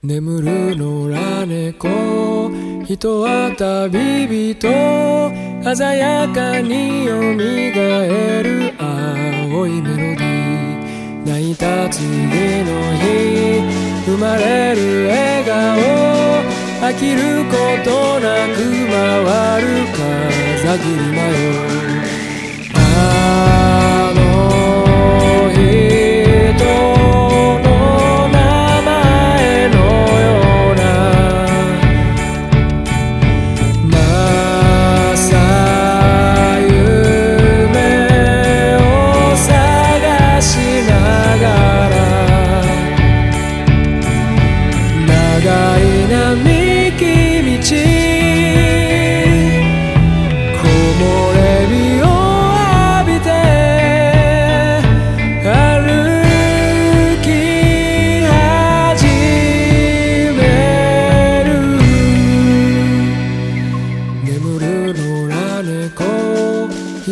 眠る野良猫。人は旅人。鮮やかによみがえる青いメロディー。泣いた次の日。生まれる笑顔。飽きることなく回る風車よ。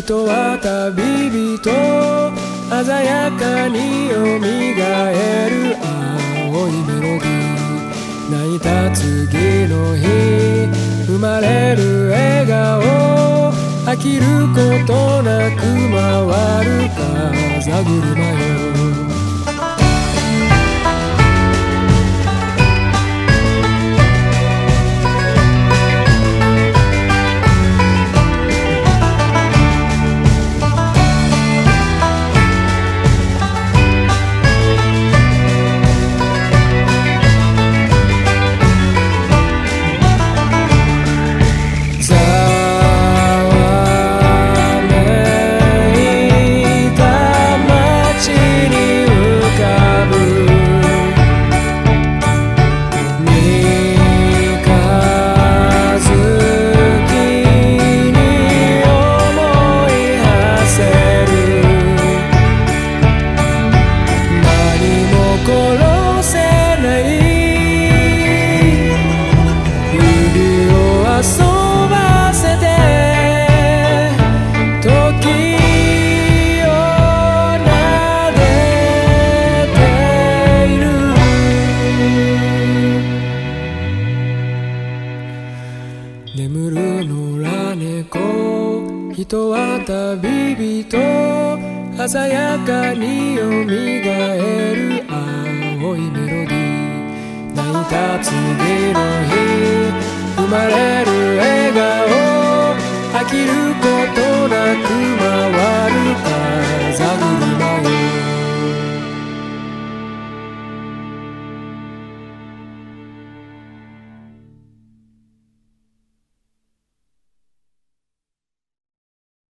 人は旅人鮮やかによみがえる青いメロディー泣いた次の日生まれる笑顔飽きることなく回る風車よ眠る野良猫。人は旅人。鮮やかによみがえる青いメロディー。泣いた次の日。生まれる笑顔。飽きる